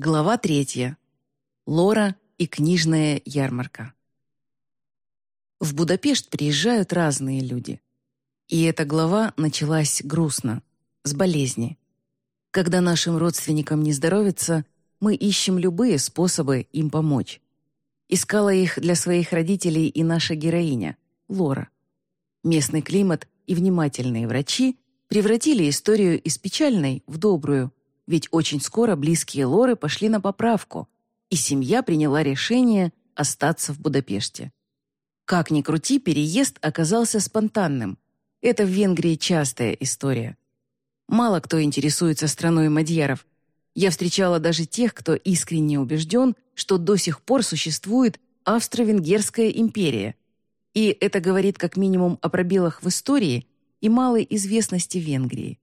Глава третья. Лора и книжная ярмарка. В Будапешт приезжают разные люди. И эта глава началась грустно, с болезни. Когда нашим родственникам не здоровится, мы ищем любые способы им помочь. Искала их для своих родителей и наша героиня, Лора. Местный климат и внимательные врачи превратили историю из печальной в добрую – ведь очень скоро близкие Лоры пошли на поправку, и семья приняла решение остаться в Будапеште. Как ни крути, переезд оказался спонтанным. Это в Венгрии частая история. Мало кто интересуется страной мадьяров. Я встречала даже тех, кто искренне убежден, что до сих пор существует Австро-Венгерская империя. И это говорит как минимум о пробелах в истории и малой известности Венгрии.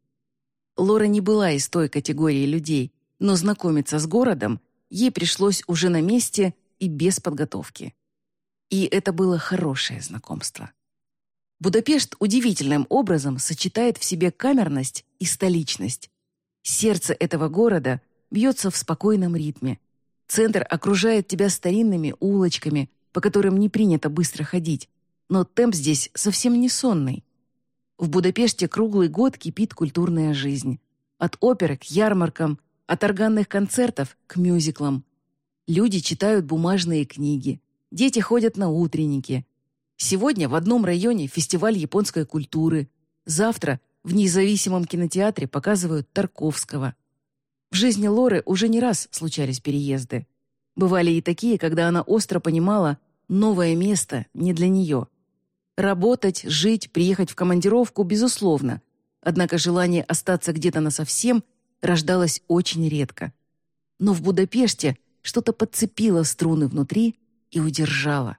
Лора не была из той категории людей, но знакомиться с городом ей пришлось уже на месте и без подготовки. И это было хорошее знакомство. Будапешт удивительным образом сочетает в себе камерность и столичность. Сердце этого города бьется в спокойном ритме. Центр окружает тебя старинными улочками, по которым не принято быстро ходить, но темп здесь совсем не сонный. В Будапеште круглый год кипит культурная жизнь. От оперы к ярмаркам, от органных концертов к мюзиклам. Люди читают бумажные книги, дети ходят на утренники. Сегодня в одном районе фестиваль японской культуры, завтра в независимом кинотеатре показывают Тарковского. В жизни Лоры уже не раз случались переезды. Бывали и такие, когда она остро понимала, новое место не для нее – Работать, жить, приехать в командировку, безусловно. Однако желание остаться где-то насовсем рождалось очень редко. Но в Будапеште что-то подцепило струны внутри и удержало.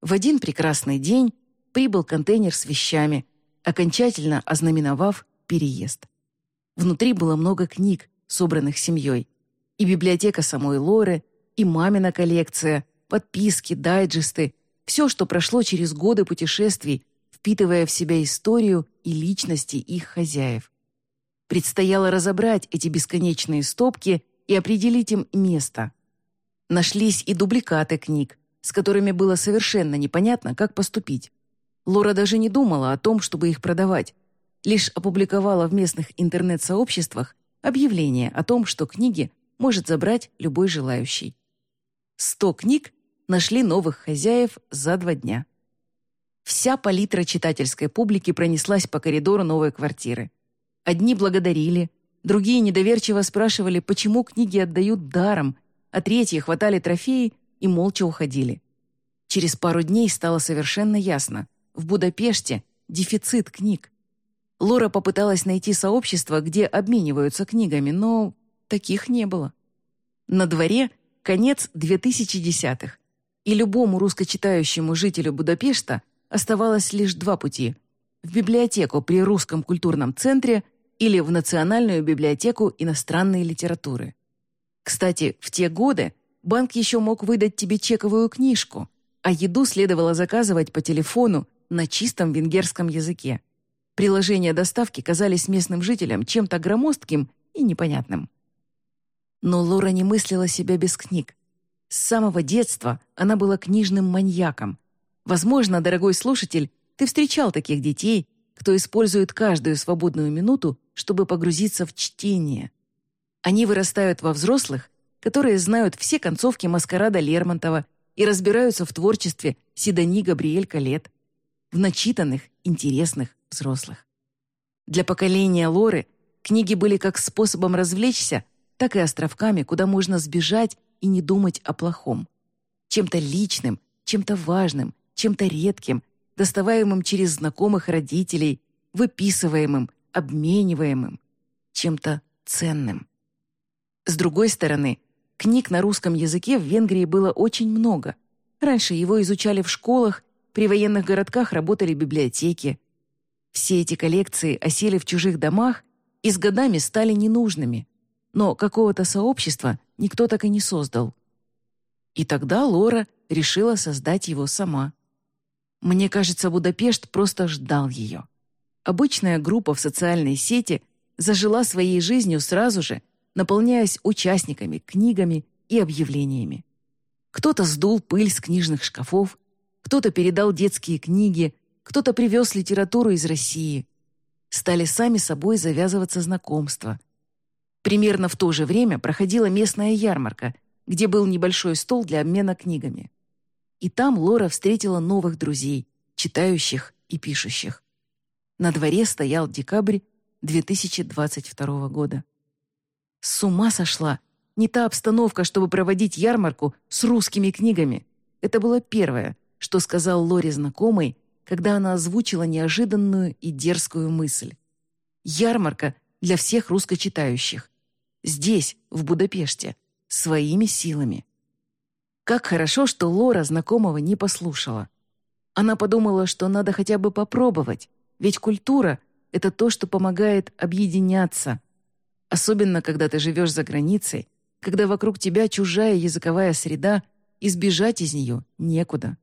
В один прекрасный день прибыл контейнер с вещами, окончательно ознаменовав переезд. Внутри было много книг, собранных семьей. И библиотека самой Лоры, и мамина коллекция, подписки, дайджесты, все, что прошло через годы путешествий, впитывая в себя историю и личности их хозяев. Предстояло разобрать эти бесконечные стопки и определить им место. Нашлись и дубликаты книг, с которыми было совершенно непонятно, как поступить. Лора даже не думала о том, чтобы их продавать, лишь опубликовала в местных интернет-сообществах объявление о том, что книги может забрать любой желающий. Сто книг нашли новых хозяев за два дня. Вся палитра читательской публики пронеслась по коридору новой квартиры. Одни благодарили, другие недоверчиво спрашивали, почему книги отдают даром, а третьи хватали трофеи и молча уходили. Через пару дней стало совершенно ясно. В Будапеште дефицит книг. Лора попыталась найти сообщество, где обмениваются книгами, но таких не было. На дворе конец 2010-х, и любому русскочитающему жителю Будапешта оставалось лишь два пути – в библиотеку при Русском культурном центре или в Национальную библиотеку иностранной литературы. Кстати, в те годы банк еще мог выдать тебе чековую книжку, а еду следовало заказывать по телефону на чистом венгерском языке. Приложения доставки казались местным жителям чем-то громоздким и непонятным. Но Лора не мыслила себя без книг. С самого детства она была книжным маньяком. Возможно, дорогой слушатель, ты встречал таких детей, кто использует каждую свободную минуту, чтобы погрузиться в чтение. Они вырастают во взрослых, которые знают все концовки маскарада Лермонтова и разбираются в творчестве Сидони Габриэль Калет, в начитанных, интересных взрослых. Для поколения Лоры книги были как способом развлечься, так и островками, куда можно сбежать и не думать о плохом. Чем-то личным, чем-то важным, чем-то редким, доставаемым через знакомых родителей, выписываемым, обмениваемым, чем-то ценным. С другой стороны, книг на русском языке в Венгрии было очень много. Раньше его изучали в школах, при военных городках работали библиотеки. Все эти коллекции осели в чужих домах и с годами стали ненужными. Но какого-то сообщества никто так и не создал. И тогда Лора решила создать его сама. Мне кажется, Будапешт просто ждал ее. Обычная группа в социальной сети зажила своей жизнью сразу же, наполняясь участниками, книгами и объявлениями. Кто-то сдул пыль с книжных шкафов, кто-то передал детские книги, кто-то привез литературу из России. Стали сами собой завязываться знакомства. Примерно в то же время проходила местная ярмарка, где был небольшой стол для обмена книгами. И там Лора встретила новых друзей, читающих и пишущих. На дворе стоял декабрь 2022 года. С ума сошла! Не та обстановка, чтобы проводить ярмарку с русскими книгами. Это было первое, что сказал Лоре знакомый, когда она озвучила неожиданную и дерзкую мысль. Ярмарка для всех русскочитающих. Здесь, в Будапеште, своими силами. Как хорошо, что Лора знакомого не послушала. Она подумала, что надо хотя бы попробовать, ведь культура — это то, что помогает объединяться. Особенно, когда ты живешь за границей, когда вокруг тебя чужая языковая среда, избежать из нее некуда.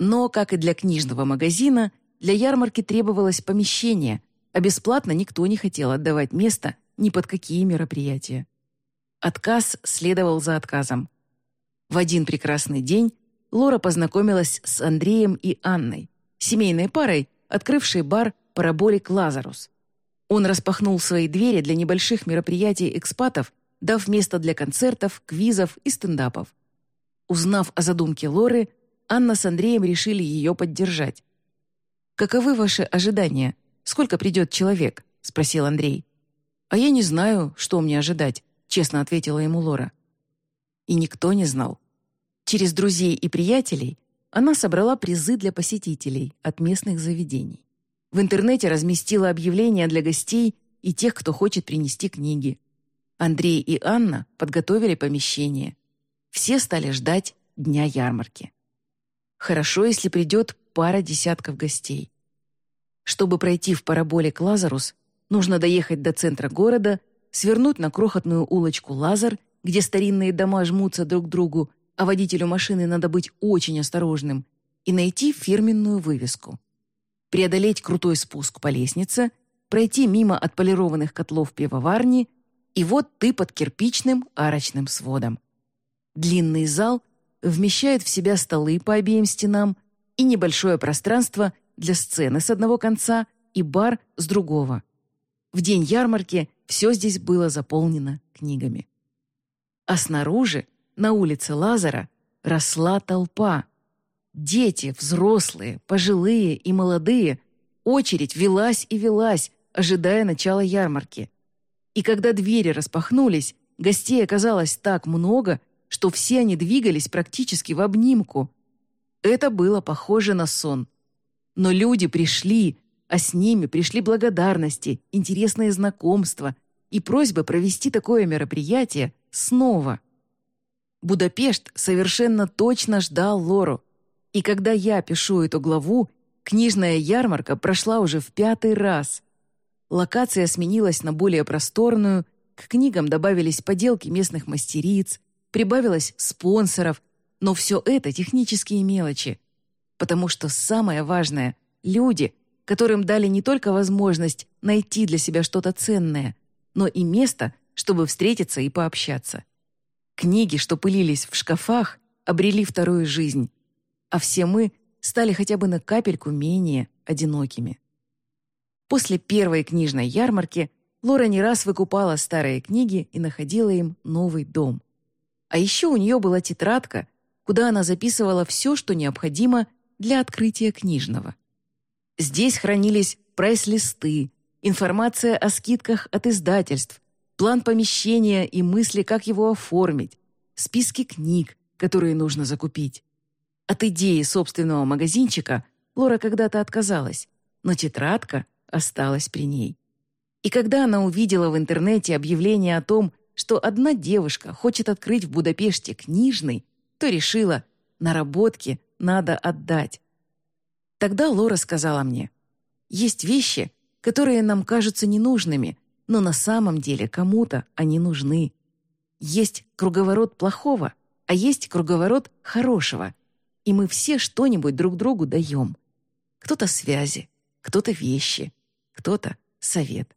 Но, как и для книжного магазина, для ярмарки требовалось помещение, а бесплатно никто не хотел отдавать место ни под какие мероприятия. Отказ следовал за отказом. В один прекрасный день Лора познакомилась с Андреем и Анной, семейной парой, открывшей бар «Параболик Лазарус». Он распахнул свои двери для небольших мероприятий экспатов, дав место для концертов, квизов и стендапов. Узнав о задумке Лоры, Анна с Андреем решили ее поддержать. «Каковы ваши ожидания? Сколько придет человек?» — спросил Андрей. «А я не знаю, что мне ожидать», — честно ответила ему Лора. И никто не знал. Через друзей и приятелей она собрала призы для посетителей от местных заведений. В интернете разместила объявления для гостей и тех, кто хочет принести книги. Андрей и Анна подготовили помещение. Все стали ждать дня ярмарки. Хорошо, если придет пара десятков гостей. Чтобы пройти в параболик Лазарус, нужно доехать до центра города, свернуть на крохотную улочку Лазар, где старинные дома жмутся друг к другу, а водителю машины надо быть очень осторожным, и найти фирменную вывеску. Преодолеть крутой спуск по лестнице, пройти мимо отполированных котлов пивоварни, и вот ты под кирпичным арочным сводом. Длинный зал — вмещает в себя столы по обеим стенам и небольшое пространство для сцены с одного конца и бар с другого. В день ярмарки все здесь было заполнено книгами. А снаружи, на улице Лазара, росла толпа. Дети, взрослые, пожилые и молодые, очередь велась и велась, ожидая начала ярмарки. И когда двери распахнулись, гостей оказалось так много, что все они двигались практически в обнимку. Это было похоже на сон. Но люди пришли, а с ними пришли благодарности, интересные знакомства и просьбы провести такое мероприятие снова. Будапешт совершенно точно ждал Лору. И когда я пишу эту главу, книжная ярмарка прошла уже в пятый раз. Локация сменилась на более просторную, к книгам добавились поделки местных мастериц, прибавилось спонсоров, но все это технические мелочи. Потому что самое важное — люди, которым дали не только возможность найти для себя что-то ценное, но и место, чтобы встретиться и пообщаться. Книги, что пылились в шкафах, обрели вторую жизнь, а все мы стали хотя бы на капельку менее одинокими. После первой книжной ярмарки Лора не раз выкупала старые книги и находила им новый дом. А еще у нее была тетрадка, куда она записывала все, что необходимо для открытия книжного. Здесь хранились прайс-листы, информация о скидках от издательств, план помещения и мысли, как его оформить, списки книг, которые нужно закупить. От идеи собственного магазинчика Лора когда-то отказалась, но тетрадка осталась при ней. И когда она увидела в интернете объявление о том, что одна девушка хочет открыть в Будапеште книжный, то решила, наработки надо отдать. Тогда Лора сказала мне, есть вещи, которые нам кажутся ненужными, но на самом деле кому-то они нужны. Есть круговорот плохого, а есть круговорот хорошего, и мы все что-нибудь друг другу даем. Кто-то связи, кто-то вещи, кто-то совет.